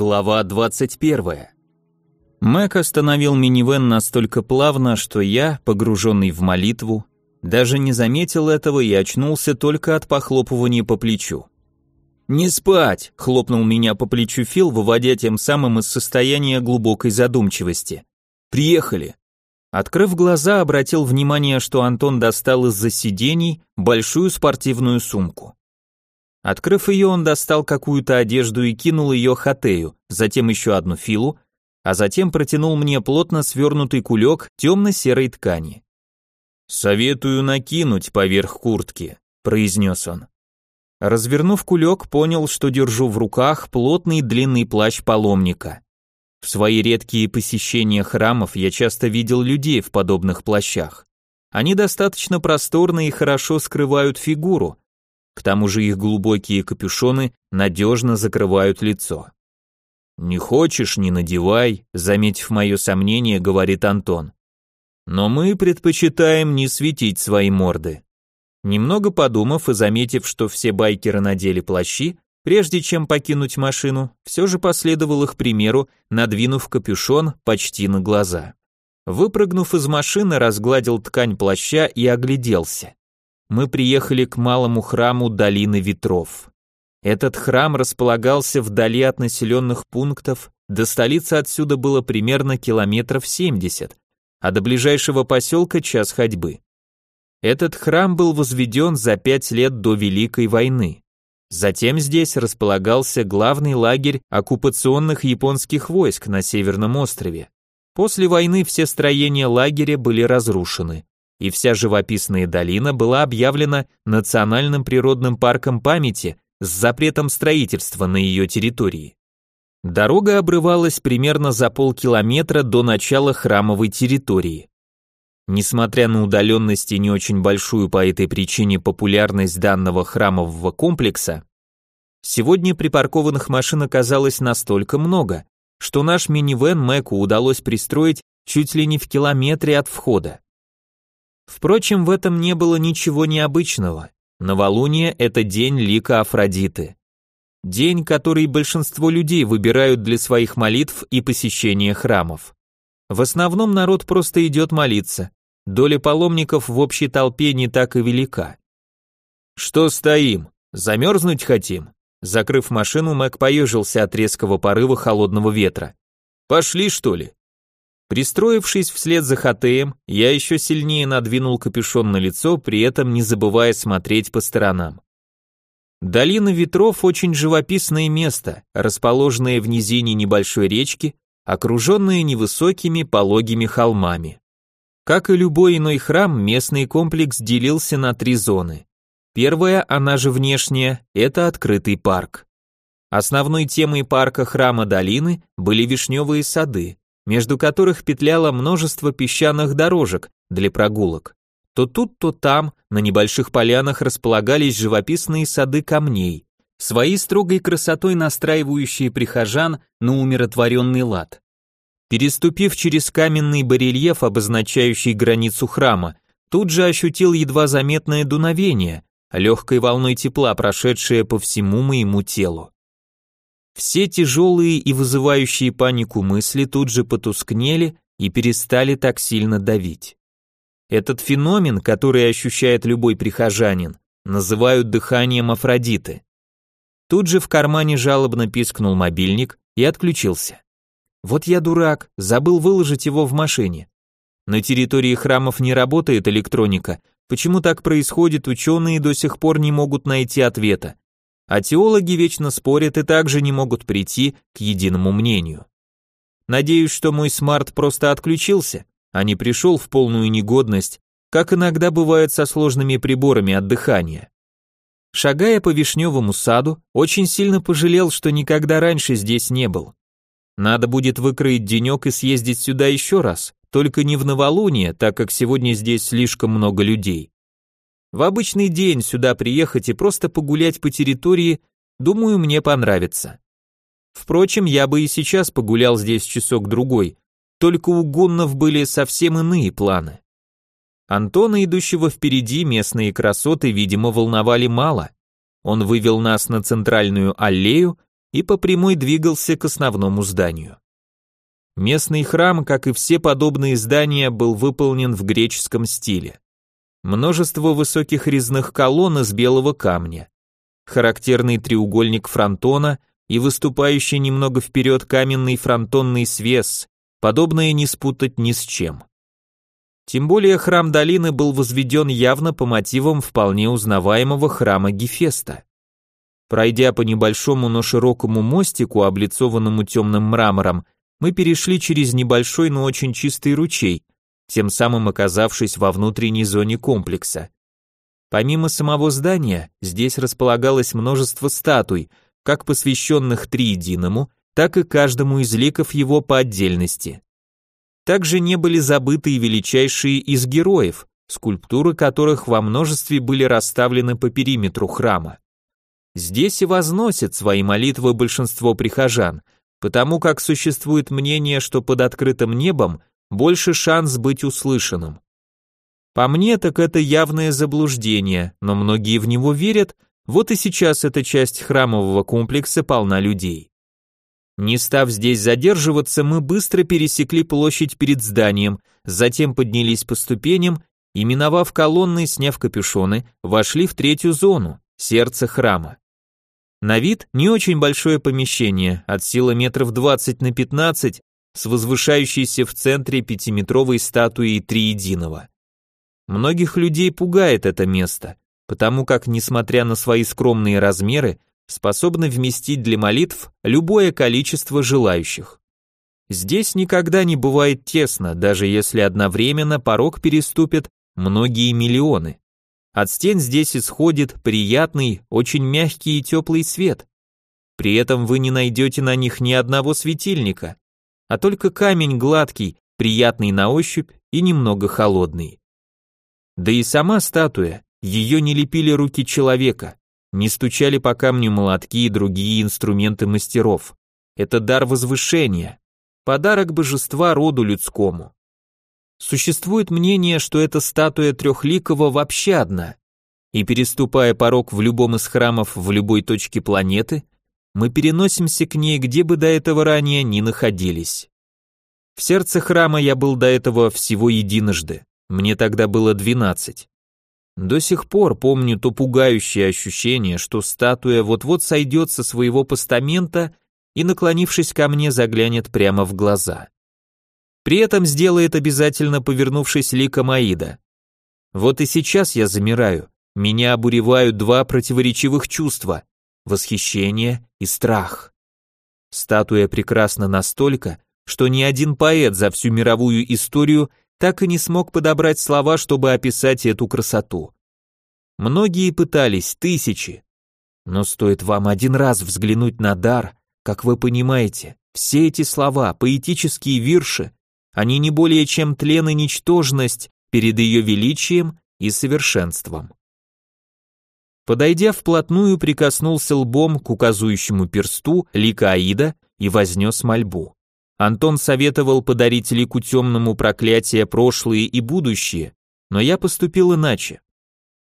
Глава 21. Мэг остановил минивэн настолько плавно, что я, погруженный в молитву, даже не заметил этого и очнулся только от похлопывания по плечу. «Не спать!» — хлопнул меня по плечу Фил, выводя тем самым из состояния глубокой задумчивости. «Приехали!» Открыв глаза, обратил внимание, что Антон достал из-за сидений большую спортивную сумку. Открыв ее, он достал какую-то одежду и кинул ее Хатею, затем еще одну Филу, а затем протянул мне плотно свернутый кулек темно-серой ткани. «Советую накинуть поверх куртки», — произнес он. Развернув кулек, понял, что держу в руках плотный длинный плащ паломника. В свои редкие посещения храмов я часто видел людей в подобных плащах. Они достаточно просторны и хорошо скрывают фигуру, к тому же их глубокие капюшоны надежно закрывают лицо. «Не хочешь, не надевай», заметив мое сомнение, говорит Антон. «Но мы предпочитаем не светить свои морды». Немного подумав и заметив, что все байкеры надели плащи, прежде чем покинуть машину, все же последовал их примеру, надвинув капюшон почти на глаза. Выпрыгнув из машины, разгладил ткань плаща и огляделся мы приехали к малому храму Долины Ветров. Этот храм располагался вдали от населенных пунктов, до столицы отсюда было примерно километров 70, а до ближайшего поселка час ходьбы. Этот храм был возведен за пять лет до Великой войны. Затем здесь располагался главный лагерь оккупационных японских войск на Северном острове. После войны все строения лагеря были разрушены и вся живописная долина была объявлена национальным природным парком памяти с запретом строительства на ее территории. Дорога обрывалась примерно за полкилометра до начала храмовой территории. Несмотря на удаленность и не очень большую по этой причине популярность данного храмового комплекса, сегодня припаркованных машин оказалось настолько много, что наш минивэн Мэку удалось пристроить чуть ли не в километре от входа. Впрочем, в этом не было ничего необычного. Новолуние – это день лика Афродиты. День, который большинство людей выбирают для своих молитв и посещения храмов. В основном народ просто идет молиться. Доля паломников в общей толпе не так и велика. «Что стоим? Замерзнуть хотим?» Закрыв машину, Мэг поежился от резкого порыва холодного ветра. «Пошли, что ли?» Пристроившись вслед за Хатеем, я еще сильнее надвинул капюшон на лицо, при этом не забывая смотреть по сторонам. Долина ветров очень живописное место, расположенное в низине небольшой речки, окруженное невысокими пологими холмами. Как и любой иной храм, местный комплекс делился на три зоны. Первая, она же внешняя, это открытый парк. Основной темой парка храма долины были вишневые сады, между которых петляло множество песчаных дорожек для прогулок. То тут, то там, на небольших полянах располагались живописные сады камней, своей строгой красотой настраивающие прихожан на умиротворенный лад. Переступив через каменный барельеф, обозначающий границу храма, тут же ощутил едва заметное дуновение, легкой волной тепла, прошедшее по всему моему телу. Все тяжелые и вызывающие панику мысли тут же потускнели и перестали так сильно давить. Этот феномен, который ощущает любой прихожанин, называют дыханием Афродиты. Тут же в кармане жалобно пискнул мобильник и отключился. Вот я дурак, забыл выложить его в машине. На территории храмов не работает электроника. Почему так происходит, ученые до сих пор не могут найти ответа а теологи вечно спорят и также не могут прийти к единому мнению. Надеюсь, что мой смарт просто отключился, а не пришел в полную негодность, как иногда бывает со сложными приборами от дыхания. Шагая по вишневому саду, очень сильно пожалел, что никогда раньше здесь не был. Надо будет выкроить денек и съездить сюда еще раз, только не в новолуние, так как сегодня здесь слишком много людей. В обычный день сюда приехать и просто погулять по территории, думаю, мне понравится. Впрочем, я бы и сейчас погулял здесь часок-другой, только у гуннов были совсем иные планы. Антона, идущего впереди, местные красоты, видимо, волновали мало. Он вывел нас на центральную аллею, и по прямой двигался к основному зданию. Местный храм, как и все подобные здания, был выполнен в греческом стиле. Множество высоких резных колонн из белого камня, характерный треугольник фронтона и выступающий немного вперед каменный фронтонный свес, подобное не спутать ни с чем. Тем более храм долины был возведен явно по мотивам вполне узнаваемого храма Гефеста. Пройдя по небольшому, но широкому мостику, облицованному темным мрамором, мы перешли через небольшой, но очень чистый ручей, тем самым оказавшись во внутренней зоне комплекса. Помимо самого здания, здесь располагалось множество статуй, как посвященных Триединому, так и каждому из ликов его по отдельности. Также не были забыты и величайшие из героев, скульптуры которых во множестве были расставлены по периметру храма. Здесь и возносят свои молитвы большинство прихожан, потому как существует мнение, что под открытым небом больше шанс быть услышанным. По мне, так это явное заблуждение, но многие в него верят, вот и сейчас эта часть храмового комплекса полна людей. Не став здесь задерживаться, мы быстро пересекли площадь перед зданием, затем поднялись по ступеням и, миновав колонны, сняв капюшоны, вошли в третью зону, сердце храма. На вид не очень большое помещение, от силы метров 20 на 15, с возвышающейся в центре пятиметровой статуей Триединого. Многих людей пугает это место, потому как, несмотря на свои скромные размеры, способны вместить для молитв любое количество желающих. Здесь никогда не бывает тесно, даже если одновременно порог переступят многие миллионы. От стен здесь исходит приятный, очень мягкий и теплый свет. При этом вы не найдете на них ни одного светильника, а только камень гладкий, приятный на ощупь и немного холодный. Да и сама статуя, ее не лепили руки человека, не стучали по камню молотки и другие инструменты мастеров. Это дар возвышения, подарок божества роду людскому. Существует мнение, что эта статуя трехликого вообще одна, и переступая порог в любом из храмов в любой точке планеты, мы переносимся к ней, где бы до этого ранее ни находились. В сердце храма я был до этого всего единожды, мне тогда было двенадцать. До сих пор помню то пугающее ощущение, что статуя вот-вот сойдет со своего постамента и, наклонившись ко мне, заглянет прямо в глаза. При этом сделает обязательно повернувшись ликом Аида. Вот и сейчас я замираю. Меня обуревают два противоречивых чувства – восхищение и страх. Статуя прекрасна настолько, что ни один поэт за всю мировую историю так и не смог подобрать слова, чтобы описать эту красоту. Многие пытались, тысячи. Но стоит вам один раз взглянуть на дар, как вы понимаете, все эти слова, поэтические вирши, они не более чем тлен и ничтожность перед ее величием и совершенством. Подойдя вплотную, прикоснулся лбом к указующему персту лика Аида и вознес мольбу. Антон советовал подарить лику темному проклятие прошлые и будущее, но я поступил иначе.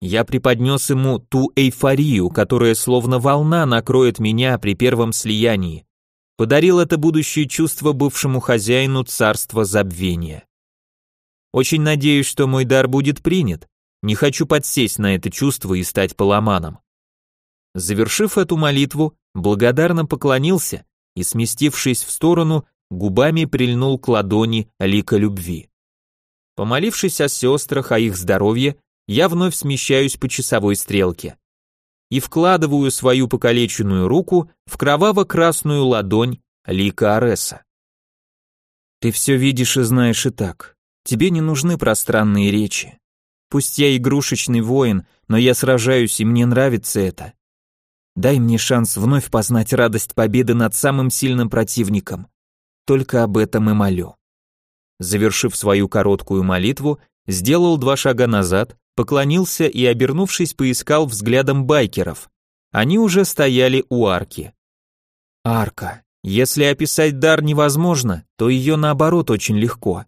Я преподнес ему ту эйфорию, которая словно волна накроет меня при первом слиянии, подарил это будущее чувство бывшему хозяину царства забвения. Очень надеюсь, что мой дар будет принят. Не хочу подсесть на это чувство и стать поломаном. Завершив эту молитву, благодарно поклонился и, сместившись в сторону, губами прильнул к ладони лика любви. Помолившись о сестрах, о их здоровье, я вновь смещаюсь по часовой стрелке и вкладываю свою покалеченную руку в кроваво-красную ладонь Лика Ареса. Ты все видишь и знаешь и так. Тебе не нужны пространные речи. Пусть я игрушечный воин, но я сражаюсь, и мне нравится это. Дай мне шанс вновь познать радость победы над самым сильным противником. Только об этом и молю. Завершив свою короткую молитву, сделал два шага назад, поклонился и, обернувшись, поискал взглядом байкеров. Они уже стояли у арки. Арка. Если описать дар невозможно, то ее наоборот очень легко.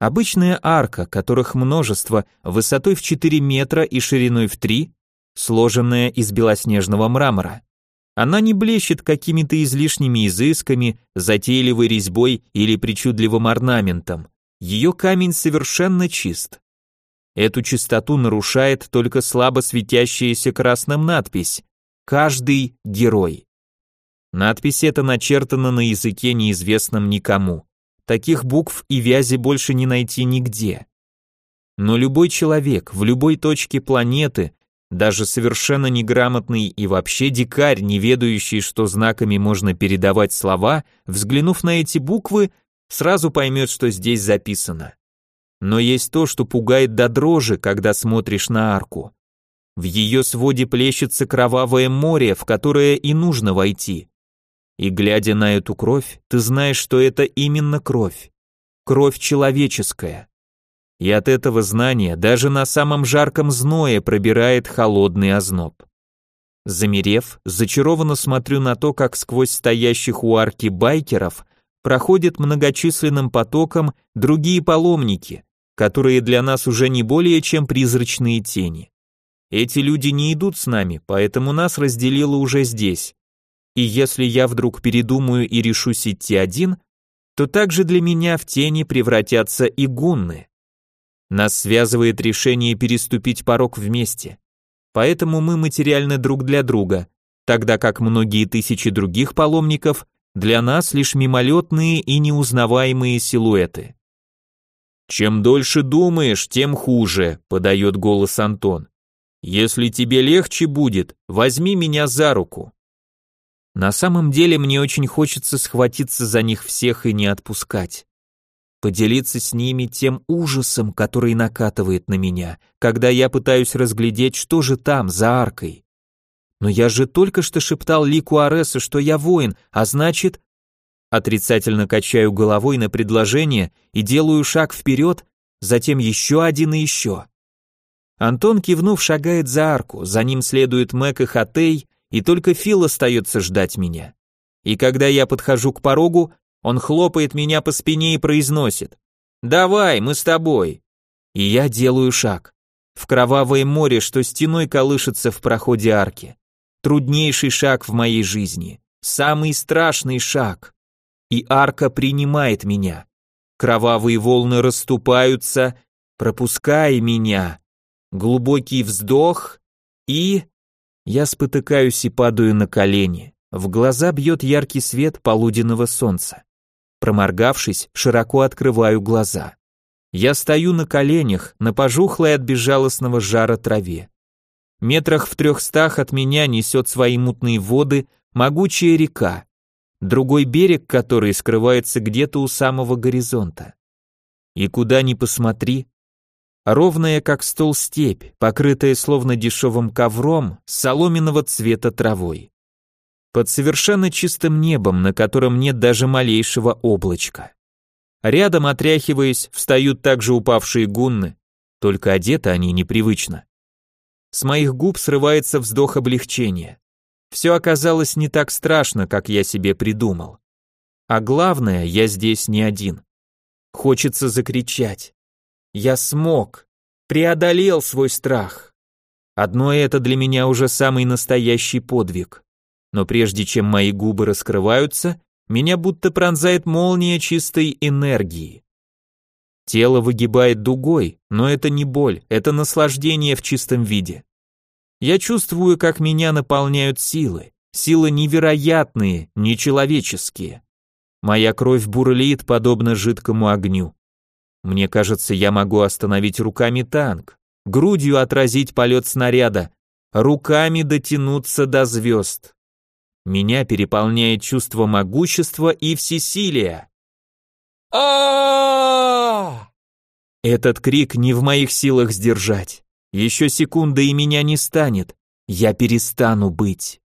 Обычная арка, которых множество, высотой в 4 метра и шириной в 3, сложенная из белоснежного мрамора. Она не блещет какими-то излишними изысками, затейливой резьбой или причудливым орнаментом. Ее камень совершенно чист. Эту чистоту нарушает только слабо светящаяся красным надпись «Каждый герой». Надпись эта начертана на языке неизвестном никому. Таких букв и вязи больше не найти нигде. Но любой человек в любой точке планеты, даже совершенно неграмотный и вообще дикарь, не ведающий, что знаками можно передавать слова, взглянув на эти буквы, сразу поймет, что здесь записано. Но есть то, что пугает до дрожи, когда смотришь на арку. В ее своде плещется кровавое море, в которое и нужно войти. И глядя на эту кровь, ты знаешь, что это именно кровь. Кровь человеческая. И от этого знания даже на самом жарком зное пробирает холодный озноб. Замерев, зачарованно смотрю на то, как сквозь стоящих у арки байкеров проходят многочисленным потоком другие паломники, которые для нас уже не более чем призрачные тени. Эти люди не идут с нами, поэтому нас разделило уже здесь. И если я вдруг передумаю и решусь идти один, то также для меня в тени превратятся и гунны. Нас связывает решение переступить порог вместе. Поэтому мы материальны друг для друга, тогда как многие тысячи других паломников для нас лишь мимолетные и неузнаваемые силуэты. Чем дольше думаешь, тем хуже, подает голос Антон. Если тебе легче будет, возьми меня за руку. На самом деле мне очень хочется схватиться за них всех и не отпускать. Поделиться с ними тем ужасом, который накатывает на меня, когда я пытаюсь разглядеть, что же там, за аркой. Но я же только что шептал Лику Аресу, что я воин, а значит... Отрицательно качаю головой на предложение и делаю шаг вперед, затем еще один и еще. Антон, кивнув, шагает за арку, за ним следует Мэг и Хатей, и только Фил остается ждать меня. И когда я подхожу к порогу, он хлопает меня по спине и произносит «Давай, мы с тобой». И я делаю шаг. В кровавое море, что стеной колышется в проходе арки. Труднейший шаг в моей жизни. Самый страшный шаг. И арка принимает меня. Кровавые волны расступаются, пропуская меня. Глубокий вздох и... Я спотыкаюсь и падаю на колени. В глаза бьет яркий свет полуденного солнца. Проморгавшись, широко открываю глаза. Я стою на коленях, на пожухлой от безжалостного жара траве. Метрах в трехстах от меня несет свои мутные воды могучая река, другой берег которой скрывается где-то у самого горизонта. И куда ни посмотри, ровная как стол степь, покрытая словно дешевым ковром соломенного цвета травой. Под совершенно чистым небом, на котором нет даже малейшего облачка. Рядом, отряхиваясь, встают также упавшие гунны, только одеты они непривычно. С моих губ срывается вздох облегчения. Все оказалось не так страшно, как я себе придумал. А главное, я здесь не один. Хочется закричать. Я смог, преодолел свой страх. Одно это для меня уже самый настоящий подвиг. Но прежде чем мои губы раскрываются, меня будто пронзает молния чистой энергии. Тело выгибает дугой, но это не боль, это наслаждение в чистом виде. Я чувствую, как меня наполняют силы, силы невероятные, нечеловеческие. Моя кровь бурлит, подобно жидкому огню. Мне кажется, я могу остановить руками танк, грудью отразить полет снаряда, руками дотянуться до звезд. Меня переполняет чувство могущества и всесилия. а Этот крик не в моих силах сдержать. Еще секунда и меня не станет. Я перестану быть.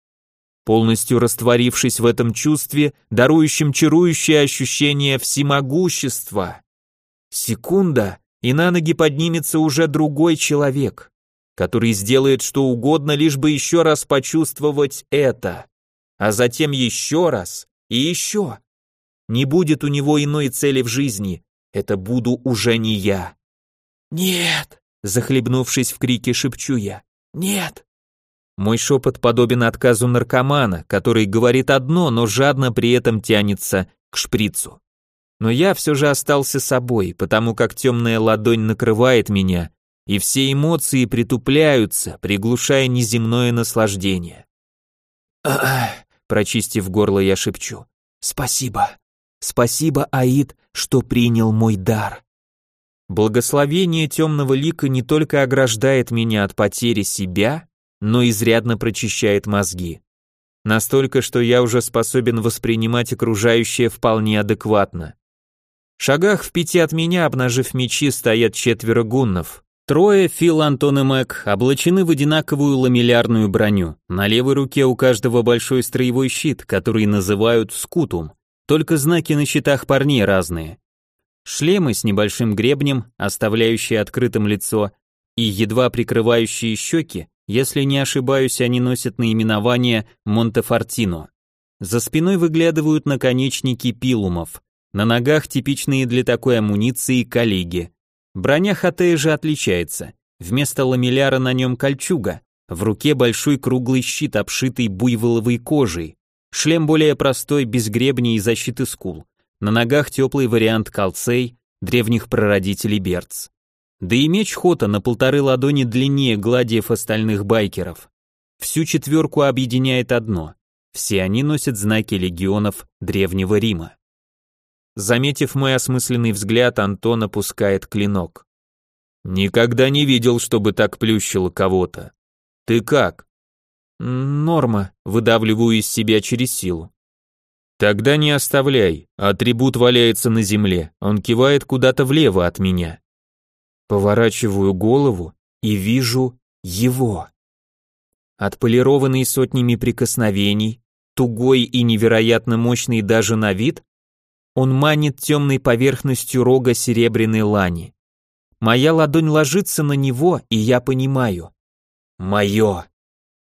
Полностью растворившись в этом чувстве, дарующем чарующее ощущение всемогущества. Секунда, и на ноги поднимется уже другой человек, который сделает что угодно, лишь бы еще раз почувствовать это, а затем еще раз и еще. Не будет у него иной цели в жизни, это буду уже не я. Нет, захлебнувшись в крике, шепчу я. Нет. Мой шепот подобен отказу наркомана, который говорит одно, но жадно при этом тянется к шприцу. Но я все же остался собой, потому как темная ладонь накрывает меня, и все эмоции притупляются, приглушая неземное наслаждение. Прочистив горло, я шепчу. «Спасибо! Спасибо, Аид, что принял мой дар!» Благословение темного лика не только ограждает меня от потери себя, но изрядно прочищает мозги. Настолько, что я уже способен воспринимать окружающее вполне адекватно. Шагах в пяти от меня, обнажив мечи, стоят четверо гуннов. Трое, Фил, Антон и Мэг, облачены в одинаковую ламеллярную броню. На левой руке у каждого большой строевой щит, который называют скутум. Только знаки на щитах парней разные. Шлемы с небольшим гребнем, оставляющие открытым лицо, и едва прикрывающие щеки, если не ошибаюсь, они носят наименование Монтефортино. За спиной выглядывают наконечники пилумов. На ногах типичные для такой амуниции коллеги. Броня Хатея же отличается. Вместо ламеляра на нем кольчуга, в руке большой круглый щит, обшитый буйволовой кожей. Шлем более простой, без гребня и защиты скул. На ногах теплый вариант калцей, древних прародителей Берц. Да и меч Хота на полторы ладони длиннее гладиев остальных байкеров. Всю четверку объединяет одно. Все они носят знаки легионов Древнего Рима. Заметив мой осмысленный взгляд, Антон опускает клинок. «Никогда не видел, чтобы так плющило кого-то. Ты как?» «Норма», выдавливаю из себя через силу. «Тогда не оставляй, атрибут валяется на земле, он кивает куда-то влево от меня». Поворачиваю голову и вижу его. Отполированный сотнями прикосновений, тугой и невероятно мощный даже на вид, он манит темной поверхностью рога серебряной лани. Моя ладонь ложится на него, и я понимаю. Мое.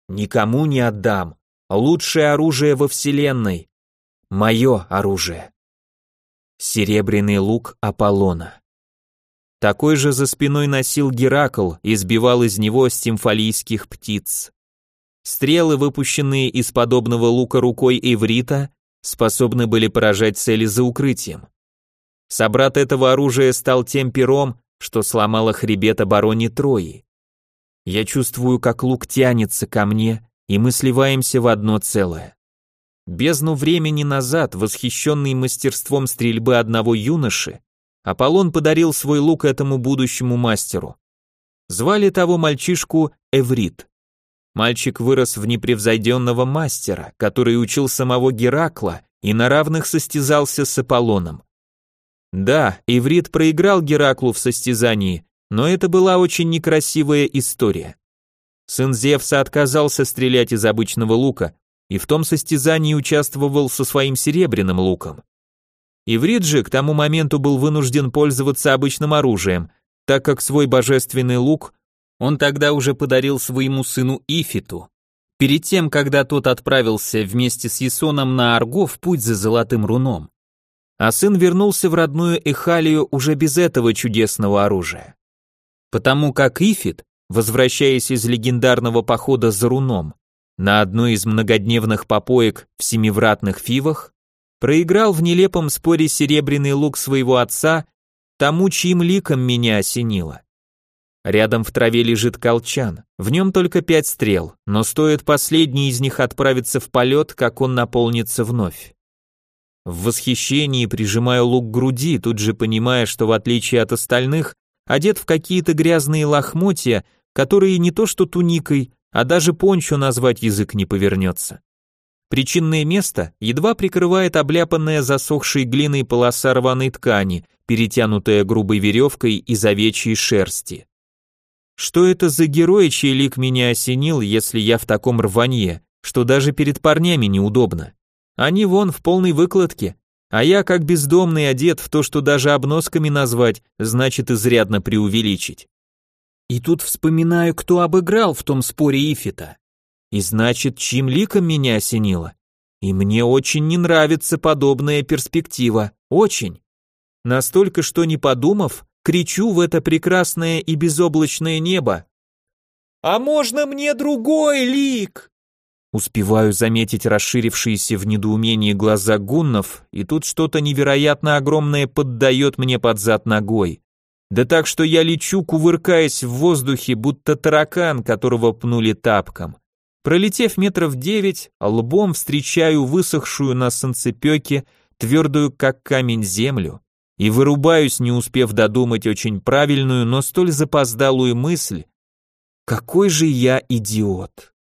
Никому не отдам. Лучшее оружие во вселенной. Мое оружие. Серебряный лук Аполлона. Такой же за спиной носил Геракл и сбивал из него стимфалийских птиц. Стрелы, выпущенные из подобного лука рукой Эврита, способны были поражать цели за укрытием. Собрат этого оружия стал тем пером, что сломало хребет обороне Трои. Я чувствую, как лук тянется ко мне, и мы сливаемся в одно целое. Бездну времени назад, восхищенный мастерством стрельбы одного юноши, Аполлон подарил свой лук этому будущему мастеру. Звали того мальчишку Эврит. Мальчик вырос в непревзойденного мастера, который учил самого Геракла и на равных состязался с Аполлоном. Да, Иврит проиграл Гераклу в состязании, но это была очень некрасивая история. Сын Зевса отказался стрелять из обычного лука и в том состязании участвовал со своим серебряным луком. Иврит же к тому моменту был вынужден пользоваться обычным оружием, так как свой божественный лук он тогда уже подарил своему сыну Ифиту. Перед тем, когда тот отправился вместе с Ясоном на Арго в путь за золотым руном. А сын вернулся в родную Эхалию уже без этого чудесного оружия. Потому как Ифит, возвращаясь из легендарного похода за руном, на одной из многодневных попоек в семивратных фивах, Проиграл в нелепом споре серебряный лук своего отца тому, чьим ликом меня осенило. Рядом в траве лежит колчан, в нем только пять стрел, но стоит последний из них отправиться в полет, как он наполнится вновь. В восхищении прижимаю лук к груди, тут же понимая, что в отличие от остальных, одет в какие-то грязные лохмотья, которые не то что туникой, а даже пончо назвать язык не повернется. Причинное место едва прикрывает обляпанная засохшей глиной полоса рваной ткани, перетянутая грубой веревкой из овечьей шерсти. Что это за герой, чей лик меня осенил, если я в таком рванье, что даже перед парнями неудобно? Они вон в полной выкладке, а я как бездомный одет в то, что даже обносками назвать, значит изрядно преувеличить. И тут вспоминаю, кто обыграл в том споре Ифита. И значит, чьим ликом меня осенило? И мне очень не нравится подобная перспектива, очень. Настолько, что не подумав, кричу в это прекрасное и безоблачное небо. «А можно мне другой лик?» Успеваю заметить расширившиеся в недоумении глаза гуннов, и тут что-то невероятно огромное поддает мне под зад ногой. Да так, что я лечу, кувыркаясь в воздухе, будто таракан, которого пнули тапком. Пролетев метров девять, лбом встречаю высохшую на солнцепеке, твердую как камень землю, и вырубаюсь, не успев додумать очень правильную, но столь запоздалую мысль. Какой же я идиот!